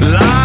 Live